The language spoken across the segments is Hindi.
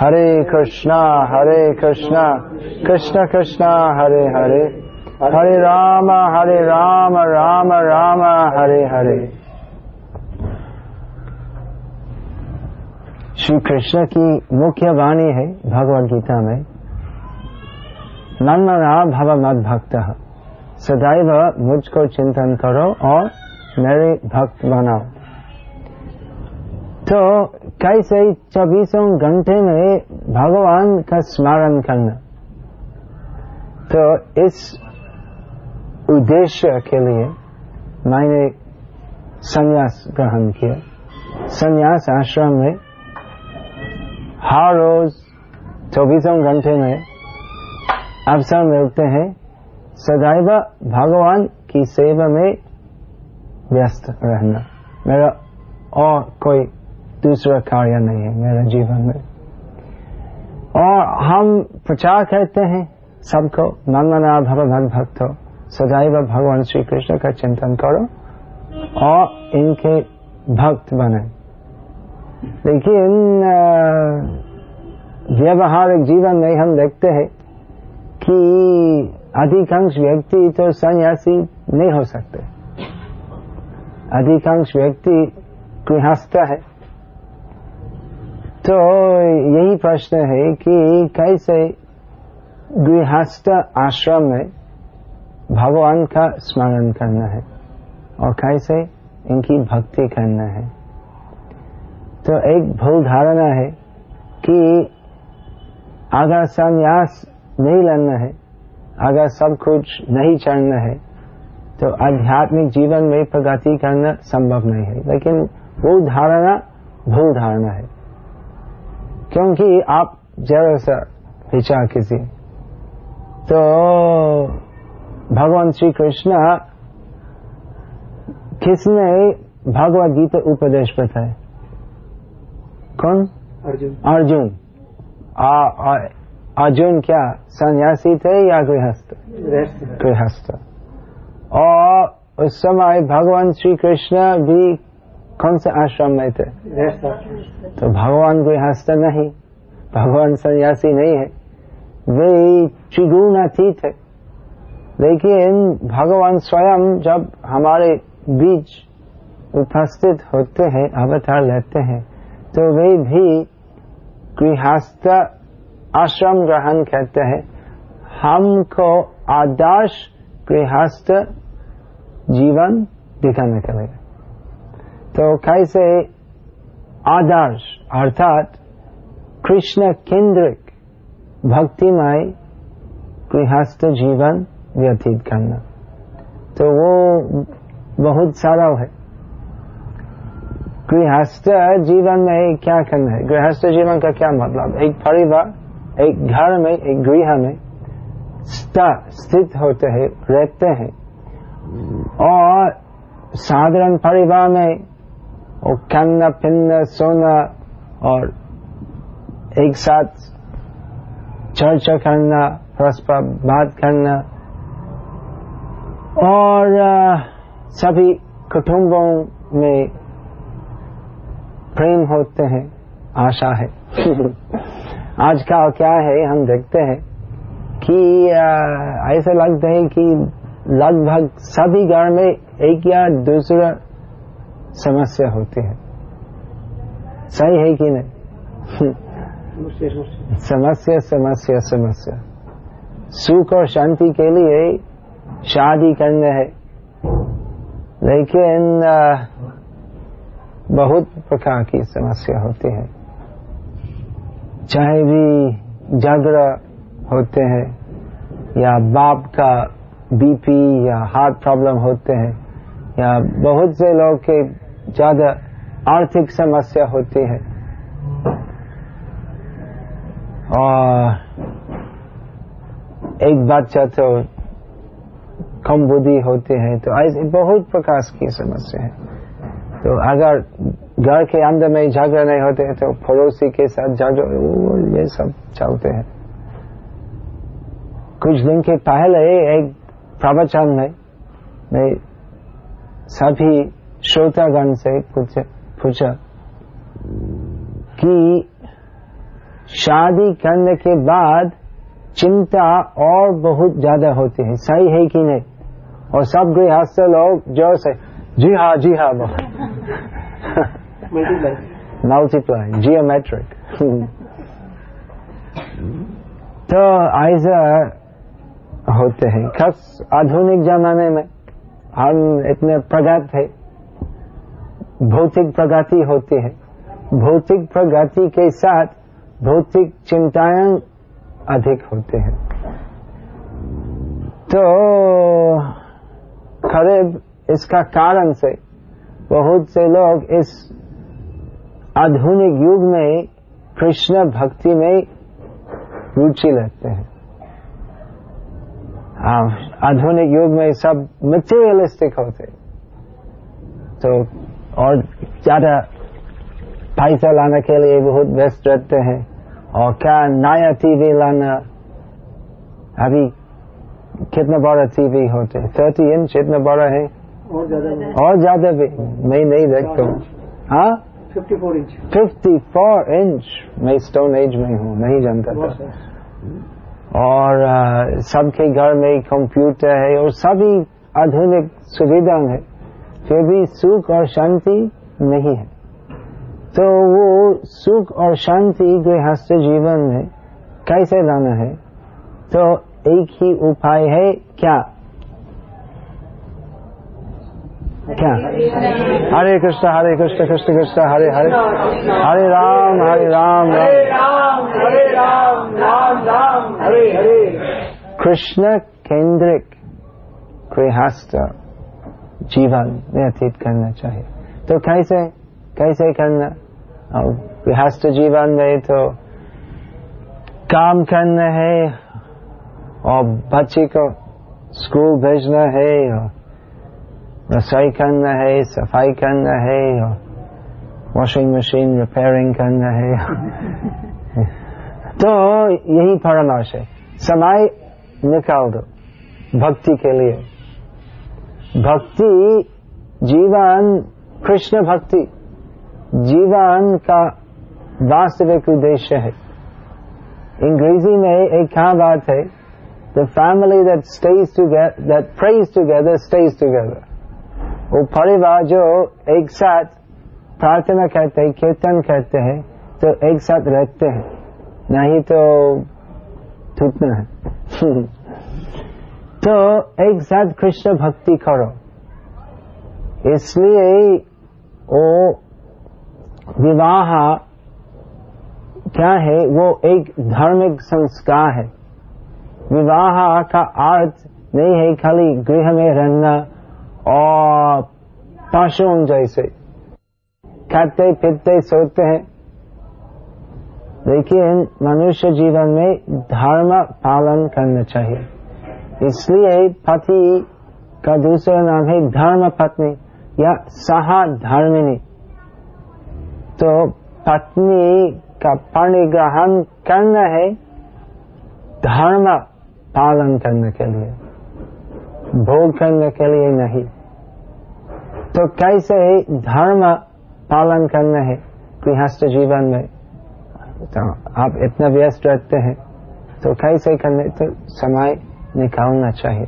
हरे कृष्णा हरे कृष्णा, कृष्ण कृष्णा, हरे हरे। हरे राम हरे राम राम राम, हरे हरे। श्री कृष्ण की मुख्य वाणी है भगवद गीता में। नन्मना भव मद भक्त। सदैव मुझको चिंतन करो और मेरे भक्त बनाओ। तो कैसे चौबीसों घंटे में भगवान का स्मरण करना? तो इस उद्देश्य के लिए मैंने संन्यास ग्रहण किया। संन्यास आश्रम में हर रोज चौबीसों घंटे में अवसर मिलते हैं। सदैव भगवान की सेवा में व्यस्त रहना। मेरा और कोई दूसरा कार्य नहीं है मेरे जीवन में। और हम प्रचार करते हैं, सबको मना भव भक्त हो सदैव भगवान श्री कृष्ण का चिंतन करो और इनके भक्त बने। लेकिन व्यवहारिक जीवन में हम देखते हैं कि अधिकांश व्यक्ति तो सन्यासी नहीं हो सकते। अधिकांश व्यक्ति गृहस्थ है। तो यही प्रश्न है कि कैसे गृहस्थ आश्रम में भगवान का स्मरण करना है और कैसे इनकी भक्ति करना है। तो एक भूल धारणा है कि अगर संन्यास नहीं लेना है, अगर सब कुछ नहीं चढ़ना है तो आध्यात्मिक जीवन में प्रगति करना संभव नहीं है। लेकिन वो धारणा भूल धारणा है। क्योंकि आप जरा सा विचार कीजिए। तो भगवान श्री कृष्ण किसने भगवद गीता उपदेश बताए कौन? अर्जुन। अर्जुन। अर्जुन क्या सन्यासी थे या गृहस्थ? गृहस्थ। और उस समय भगवान श्री कृष्ण भी कौन से आश्रम में थे? तो भगवान गृहस्थ नहीं। भगवान सन्यासी नहीं है। वे त्रिगुणातीत है लेकिन भगवान स्वयं जब हमारे बीच उपस्थित होते हैं, अवतार लेते हैं तो वे भी गृहस्थ आश्रम ग्रहण करते हैं। हमको आदर्श गृहस्थ जीवन दिखाने के लिए। तो कैसे आदर्श, अर्थात कृष्ण केंद्रिक भक्तिमय गृहस्थ जीवन व्यतीत करना। तो वो बहुत सरल है। गृहस्थ जीवन में क्या करना है? गृहस्थ जीवन का क्या मतलब? एक परिवार, एक घर में, एक गृह में स्थित होते हैं, रहते हैं। और साधारण परिवार में वो खाना पीना, सोना और एक साथ चर्चा करना परस्पर बात करना और सभी कुटुंबों में प्रेम होते हैं, आशा है। आजकल क्या है, हम देखते हैं कि ऐसा लगता है कि लगभग सभी घर में एक या दूसरा समस्या होती है। सही है कि नहीं? समस्या समस्या। समस्या सुख और शांति के लिए शादी करना है। लेकिन बहुत प्रकार की समस्या होती है। चाहे भी झगड़ा होते हैं या बाप का बीपी या हार्ट प्रॉब्लम होते हैं या बहुत से लोग के ज़्यादा आर्थिक समस्या होती है। और एक बच्चा तो कम बुद्धि होते हैं तो ऐसे बहुत प्रकार की समस्या है। तो अगर घर के अंदर में झगड़ा नहीं होते हैं तो पड़ोसी के साथ झगड़ा ये सब चलते हैं। कुछ दिन के पहले एक प्रवचन में, मैं सभी श्रोतागण से पूछा पूछा कि शादी करने के बाद चिंता और बहुत ज़्यादा होती है। सही है कि नहीं? और सब गृहस्थ लोग ज़ोर से, जी हाँ जी हाँ मल्टीप्लाई जियोमेट्रिक तो ऐसा होते हैं। खास आधुनिक जमाने में हम इतने प्रगत है। भौतिक प्रगति होती है। भौतिक प्रगति के साथ भौतिक चिंताएँ अधिक होते हैं। तो करीब इसका कारण से बहुत से लोग इस आधुनिक युग में कृष्ण भक्ति में रुचि लेते हैं। आधुनिक युग में सब मटेरियलिस्टिक होते तो और ज़्यादा पैसा लाने के लिए बहुत व्यस्त रहते हैं। और क्या नया टीवी लाना अभी कितना बड़ा टीवी होते हैं? थर्टी इंच इतना बड़ा है? और ज़्यादा भी? मैं नहीं देखता हूँ। हाँ? Fifty four inch fifty four inch मैं स्टोन एज में हूँ नहीं जानता था। और सबके घर में कंप्यूटर है और सभी आधुनिक सुविधा है। फिर भी सुख और शांति नहीं है। तो वो सुख और शांति गृहस्थ जीवन में कैसे लाना है? तो एक ही उपाय है क्या? क्या? हरे कृष्ण हरे कृष्ण कृष्ण कृष्ण हरे हरे हरे राम हरे राम राम। हरे राम राम राम हरे हरे। कृष्ण केंद्रिक गृहस्थ जीवन व्यतीत करना चाहिए। तो कैसे कैसे करना? गृहस्थ जीवन में तो काम करना है और बच्चे को स्कूल भेजना है और रसोई करना है, सफ़ाई करना है और वॉशिंग मशीन रिपेयरिंग करना है। तो यही परामर्श है। समय निकाल दो, भक्ति के लिए। भक्ति जीवन, कृष्ण भक्ति, जीवन का वास्तविक उद्देश्य है। अंग्रेज़ी में एक कहा बात है? The family that stays together that prays together stays together वो परिवार जो एक साथ प्रार्थना करते हैं, कीर्तन करते हैं तो एक साथ रहते हैं। नहीं तो टूटना है। तो एक साथ कृष्ण भक्ति करो। इसलिए वो विवाह क्या है? वो एक धार्मिक संस्कार है। विवाह का अर्थ नहीं है खाली गृह में रहना और पशुओं जैसे। खाते पीते सोते हैं। लेकिन मनुष्य जीवन में धर्म पालन करना चाहिए। इसलिए पति का दूसरा नाम है धर्म पत्नी या सहा धर्मिनी तो पत्नी का परिग्रहण करना है धर्म पालन करने के लिए, भोग करने के लिए नहीं। तो कैसे धर्म पालन करना है गृहस्थ जीवन में? तो आप इतना व्यस्त रहते हैं तो कैसे करने? तो समय निकालना चाहिए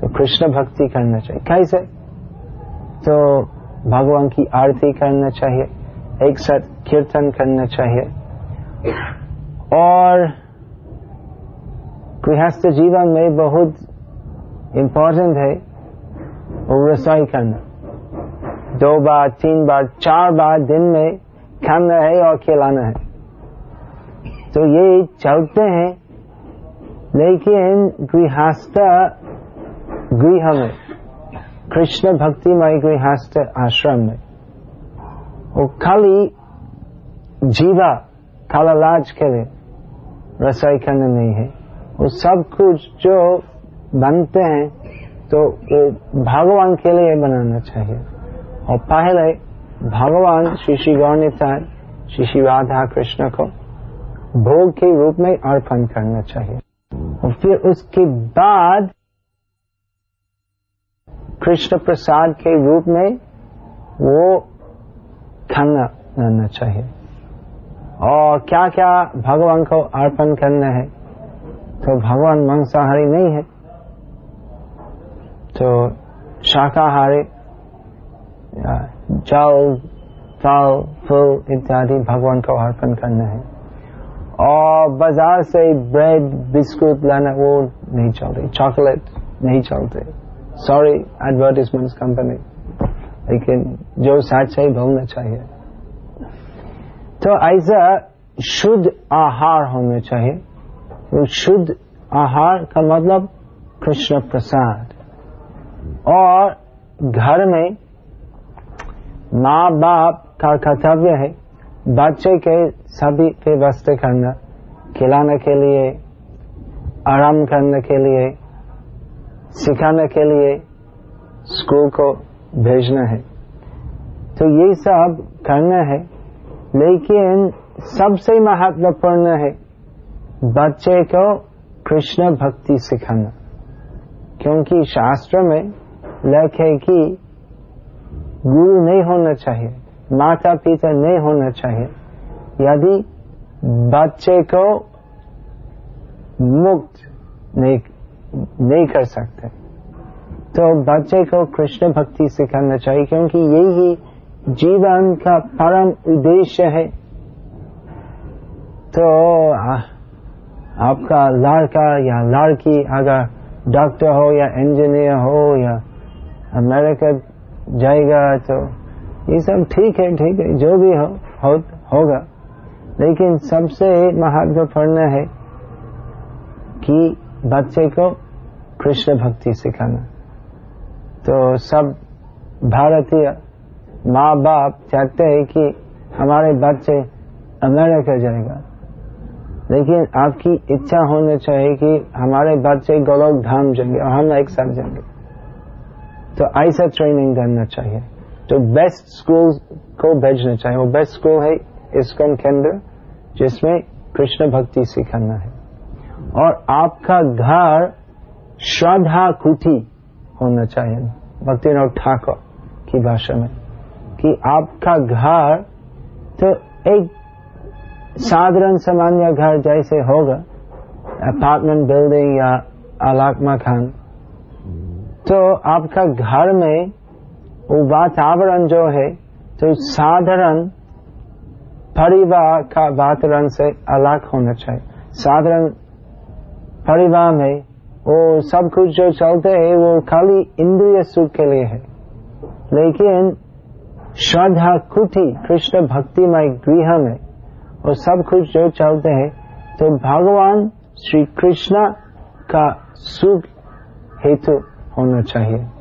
तो कृष्ण भक्ति करना चाहिए। कैसे? तो भगवान की आरती करना चाहिए, एक साथ कीर्तन करना चाहिए। और गृहस्थ जीवन में बहुत इम्पोर्टेंट है रसोई करना। दो बार, तीन बार, चार बार दिन में खाना है और खिलाना है। तो ये चलते हैं। लेकिन गृहस्थ गृह में कृष्ण भक्तिमय गृहस्थ आश्रम में। वो खाली जीवा काला लाज के लिए रसोई करना नहीं है। वो सब कुछ जो बनते हैं तो वो भगवान के लिए बनाना चाहिए। और पहले भगवान श्री श्री गौरतान श्री श्री राधा कृष्ण को भोग के रूप में अर्पण करना चाहिए। और फिर उसके बाद कृष्ण प्रसाद के रूप में वो खाना रहना चाहिए। और क्या क्या भगवान को अर्पण करना है? तो भगवान मांसाहारी नहीं है। तो शाकाहारी जल फल इत्यादि भगवान को अर्पण करना है। और बाज़ार से ब्रेड बिस्कुट लाना, वो नहीं चलते चॉकलेट नहीं चलते। सॉरी एडवर्टीजमेंट कंपनी लेकिन जो सच है बोलना चाहिए। तो ऐसा शुद्ध आहार होना चाहिए। वो शुद्ध आहार का मतलब कृष्ण प्रसाद। और घर में माँ बाप का कर्तव्य है बच्चे के सभी व्यवस्था करना, खिलाने के लिए, आराम करने के लिए, सिखाने के लिए स्कूल को भेजना है। तो ये सब करना है, लेकिन सबसे महत्वपूर्ण है बच्चे को कृष्ण भक्ति सिखाना, क्योंकि शास्त्र में लिखे कि गुरु नहीं होना चाहिए। माता पिता नहीं होना चाहिए। यदि बच्चे को मुक्त नहीं नहीं कर सकते तो बच्चे को कृष्ण भक्ति सिखाना चाहिए, क्योंकि यही जीवन का परम उद्देश्य है। तो आपका लड़का या लड़की, अगर डॉक्टर हो या इंजीनियर हो या अमेरिका जाएगा तो ये सब ठीक है ठीक है जो भी हो, हो होगा। लेकिन सबसे महत्वपूर्ण है कि बच्चे को कृष्ण भक्ति सिखाना। तो सब भारतीय माँ बाप चाहते हैं कि हमारे बच्चे अमेरिका जाएगा। लेकिन आपकी इच्छा होनी चाहिए कि हमारे बच्चे गोलोक धाम जाएँगे और हम एक साथ जाएँगे। तो ऐसा ट्रेनिंग करना चाहिए। तो बेस्ट स्कूल को भेजना चाहिए वो बेस्ट स्कूल है इसकन केंद्र जिसमें कृष्ण भक्ति सिखाना है। और आपका घर श्रद्धा कुटी होना चाहिए। भक्तिनाथ ठाकुर की भाषा में कि आपका घर तो एक साधारण सामान्य घर जैसे होगा। अपार्टमेंट बिल्डिंग या अलाकमा खान। तो आपका घर में वो वातावरण जो है तो साधारण परिवार का वातावरण से अलग होना चाहिए। साधारण परिवार में वो सब कुछ जो चलते है, वो खाली इंद्रिय सुख के लिए है। लेकिन श्रद्धा, कुटी, कृष्ण भक्तिमय गृह में और सब कुछ जो चलते हैं तो भगवान श्री कृष्ण का सुख हेतु होना चाहिए।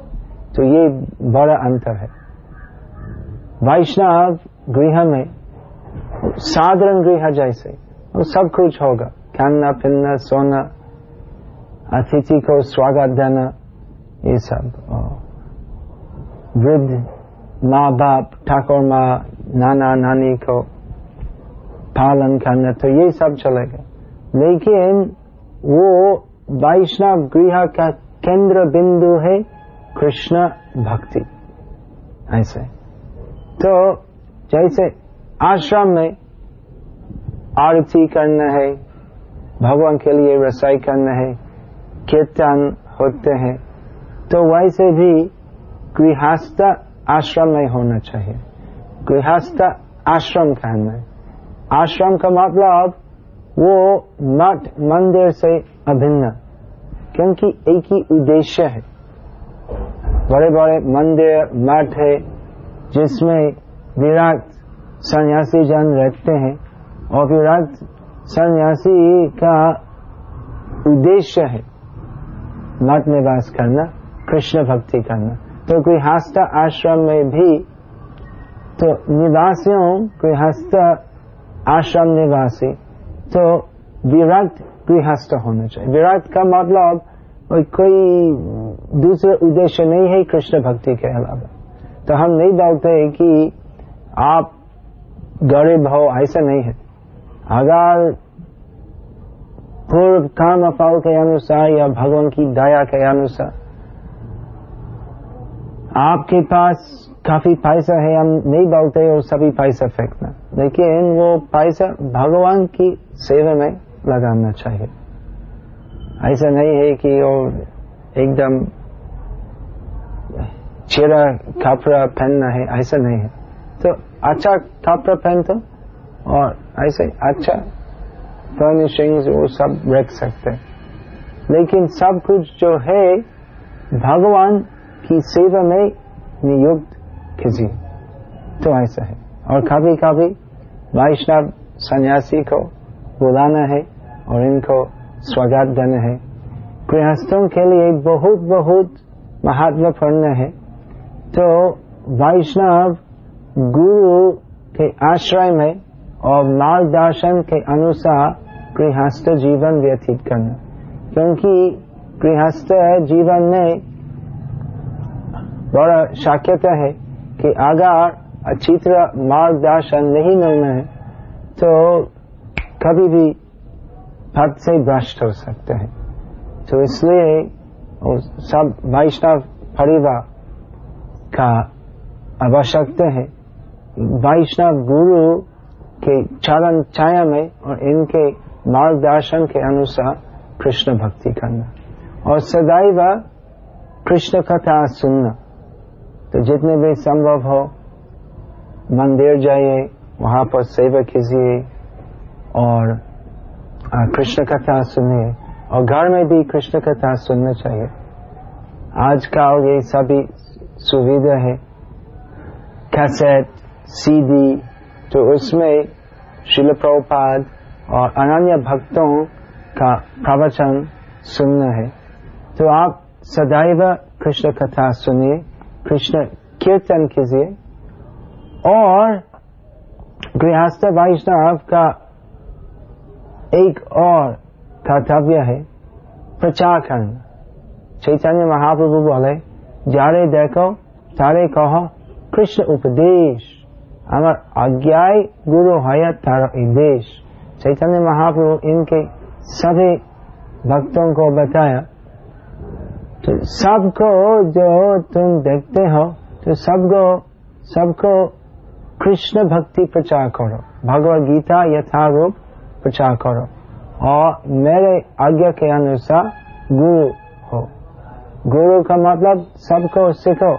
तो ये बड़ा अंतर है। वैष्णव गृह में, साधारण गृह जैसे, वो सब कुछ होगा। खाना, पीना, सोना, अतिथि को स्वागत देना, ये सब वृद्ध माँ बाप ठाकुर माँ नाना नानी को पालन करना तो ये सब चलेगा लेकिन वो वैष्णव गृह का केंद्र बिंदु है कृष्ण भक्ति ऐसे। तो जैसे आश्रम में आरती करना है, भगवान के लिए रसाई करना है, कीर्तन होते हैं तो वैसे भी गृहस्थ आश्रम में होना चाहिए। गृहस्थ आश्रम कहना है। आश्रम का मतलब वो मठ, मंदिर से अभिन्न, क्योंकि एक ही उद्देश्य है। बड़े बड़े मंदिर, मठ है, जिसमें विराट सन्यासी जन रहते हैं और विराट सन्यासी का उद्देश्य है मठ निवास करना, कृष्ण भक्ति करना। तो गृहस्थ आश्रम में भी तो निवासियों गृहस्थ आश्रम निवासी तो विराट गृहस्थ होना चाहिए। विराट का मतलब कोई दूसरे उद्देश्य नहीं है कृष्ण भक्ति के अलावा। तो हम नहीं बोलते कि आप गरीब हो ऐसा नहीं है। अगर पूर्व काम फल के अनुसार या भगवान की दया के अनुसार आपके पास काफ़ी पैसा है, हम नहीं बोलते और सभी पैसा फेंकना। लेकिन वो पैसा भगवान की सेवा में लगाना चाहिए। ऐसा नहीं है कि वो एकदम चेहरा कपड़ा पहनना है, ऐसा नहीं है। तो अच्छा कपड़ा पहन तो और ऐसे अच्छा फर्निशिंग्स वो सब रख सकते लेकिन सब कुछ जो है, भगवान की सेवा में नियुक्त कीजिए। तो ऐसा है। और कभी कभी वैष्णव सन्यासी को बुलाना है और इनको स्वागत देना है। गृहस्थों के लिए बहुत बहुत महत्वपूर्ण है। तो वैष्णव गुरु के आश्रय में और मार्गदर्शन के अनुसार गृहस्थ जीवन व्यतीत करना। क्योंकि गृहस्थ जीवन में बड़ा शक्यता है कि अगर अच्छी तरह मार्गदर्शन नहीं मिलना है तो कभी भी पद से भ्रष्ट हो सकते हैं। तो इसलिए सब वैष्णव परिवार का आवश्यकता है। वैष्णव गुरु के चरण छाया में और इनके मार्गदर्शन के अनुसार कृष्ण भक्ति करना। और सदैव कृष्ण कथा सुनना। तो जितने भी संभव हो, मंदिर जाइए, वहाँ पर सेवा कीजिए और कृष्ण कथा सुनिए और घर में भी कृष्ण कथा सुनना चाहिए। आज का ये सभी सुविधा है। कैसेट सीडी तो उसमें शिल प्रभुपाद और अनन्य भक्तों का प्रवचन सुनना है। तो आप सदैव कृष्ण कथा सुनिए, कृष्ण कीर्तन कीजिए। और गृहस्थ वैष्णव का एक और कर्तव्य है प्रचार करना चैतन्य महाप्रभु बोले जारे देखो तारे कहो कृष्ण उपदेश আমার आज्ञाय गुरु है तारा देश चैतन्य महाप्रभु इनके सभी भक्तों को बताया तो सबको जो तुम देखते हो तो सबको सबको कृष्ण भक्ति प्रचार करो भगवत गीता यथारूप प्रचार करो। और मेरे आज्ञा के अनुसार गुरु हो। गुरु का मतलब सबको सीखो,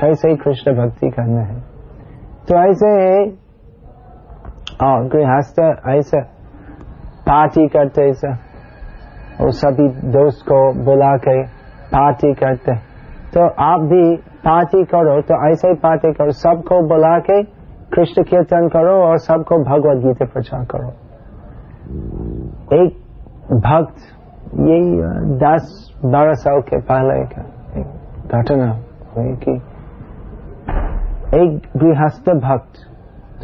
कैसे कृष्ण भक्ति करना है। तो ऐसे और गृहस्थ ऐसे पार्टी करते ऐसा, और सभी दोस्त को बुला के पार्टी करते। तो आप भी पार्टी करो तो ऐसे ही पार्टी करो। सबको बुला के कृष्ण कीर्तन करो और सबको भगवत गीता प्रचार करो। एक भक्त यही दस बारह साल के पहले का एक घटना हुई कि एक गृहस्थ भक्त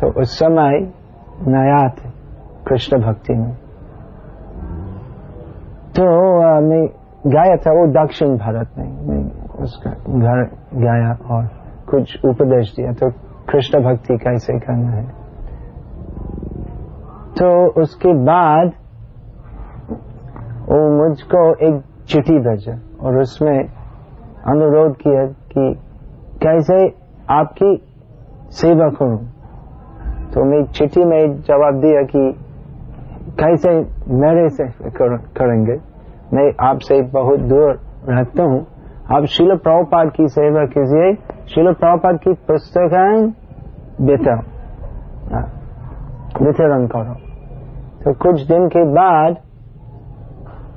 तो उस समय नया थे कृष्ण भक्ति में। तो आ, मैं गया था वो दक्षिण भारत में मैं उसका घर गया और कुछ उपदेश दिया तो कृष्ण भक्ति कैसे करना है? तो उसके बाद वो मुझको एक चिट्ठी भेजा और उसमें अनुरोध किया कि कैसे आपकी सेवा करूँ। तो मैं चिट्ठी में जवाब दिया कि कैसे मेरे से कर, करेंगे। मैं आपसे बहुत दूर रहता हूँ। आप शिल प्रभुपाद की सेवा कीजिए। शिल प्रभुपाद की पुस्तकें बेटा। वितरण करो। तो कुछ दिन के बाद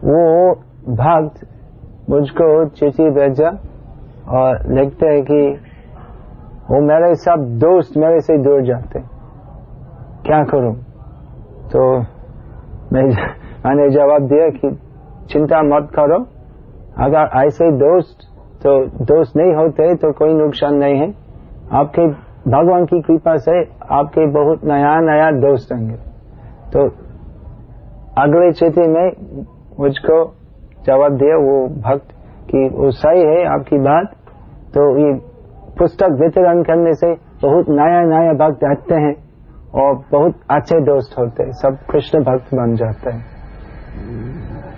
वो भक्त मुझको चिट्ठी भेजा और लिखते हैं कि वो मेरे सब दोस्त मेरे से दूर जाते क्या करूँ? तो मैं मैंने जवाब दिया कि चिंता मत करो। अगर ऐसे दोस्त तो दोस्त नहीं होते तो कोई नुकसान नहीं है। आपके भगवान की कृपा से आपके बहुत नया नया दोस्त होंगे तो अगले चिट्ठी में मुझको जवाब दिया वो भक्त कि वो सही है आपकी बात। तो ये पुस्तक वितरण करने से बहुत नया नया भक्त आते हैं और बहुत अच्छे दोस्त होते हैं। सब कृष्ण भक्त बन जाते हैं।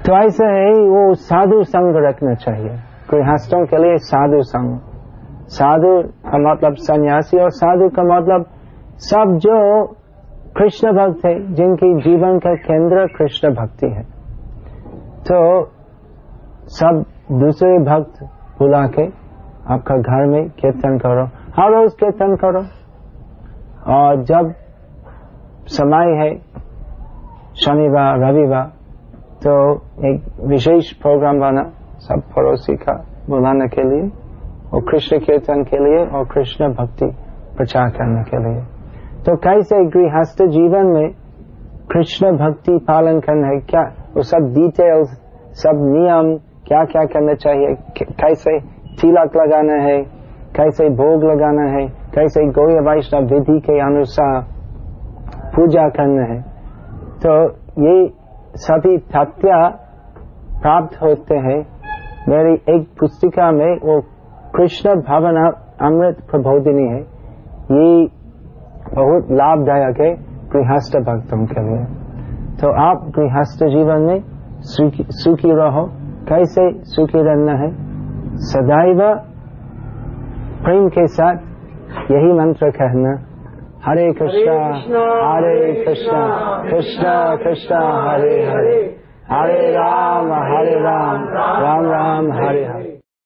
तो ऐसे है वो साधु संग रखना चाहिए। गृहस्थों के लिए साधु संग। साधु का मतलब सन्यासी और साधु का मतलब सब जो कृष्ण भक्त है, जिनकी जीवन का केंद्र कृष्ण भक्ति है। तो सब दूसरे भक्त बुला के आपका घर में कीर्तन करो। हर रोज कीर्तन करो। और जब समय है, शनिवार, रविवार तो एक विशेष प्रोग्राम बना सब पड़ोसी का बुलाने के लिए, और कृष्ण कीर्तन के लिए, और कृष्ण भक्ति प्रचार करने के लिए। तो कैसे गृहस्थ जीवन में कृष्ण भक्ति पालन करना है? क्या वो सब डिटेल्स सब नियम, क्या क्या करना चाहिए कैसे तिलक लगाना है, कैसे भोग लगाना है, कैसे गौय वैष्णव विधि के अनुसार पूजा करना है। तो ये सभी तथ्य प्राप्त होते हैं। मेरी एक पुस्तिका में वो कृष्ण भवन अमृत प्रबोधिनी है। ये बहुत लाभदायक है, गृहस्थ भक्तों के लिए। तो आप गृहस्थ जीवन में सुखी, सुखी रहो। कैसे सुखी रहना है? सदैव प्रेम के साथ यही मंत्र कहना। हरे कृष्णा हरे कृष्णा कृष्णा कृष्णा हरे हरे। हरे राम हरे राम राम राम हरे हरे।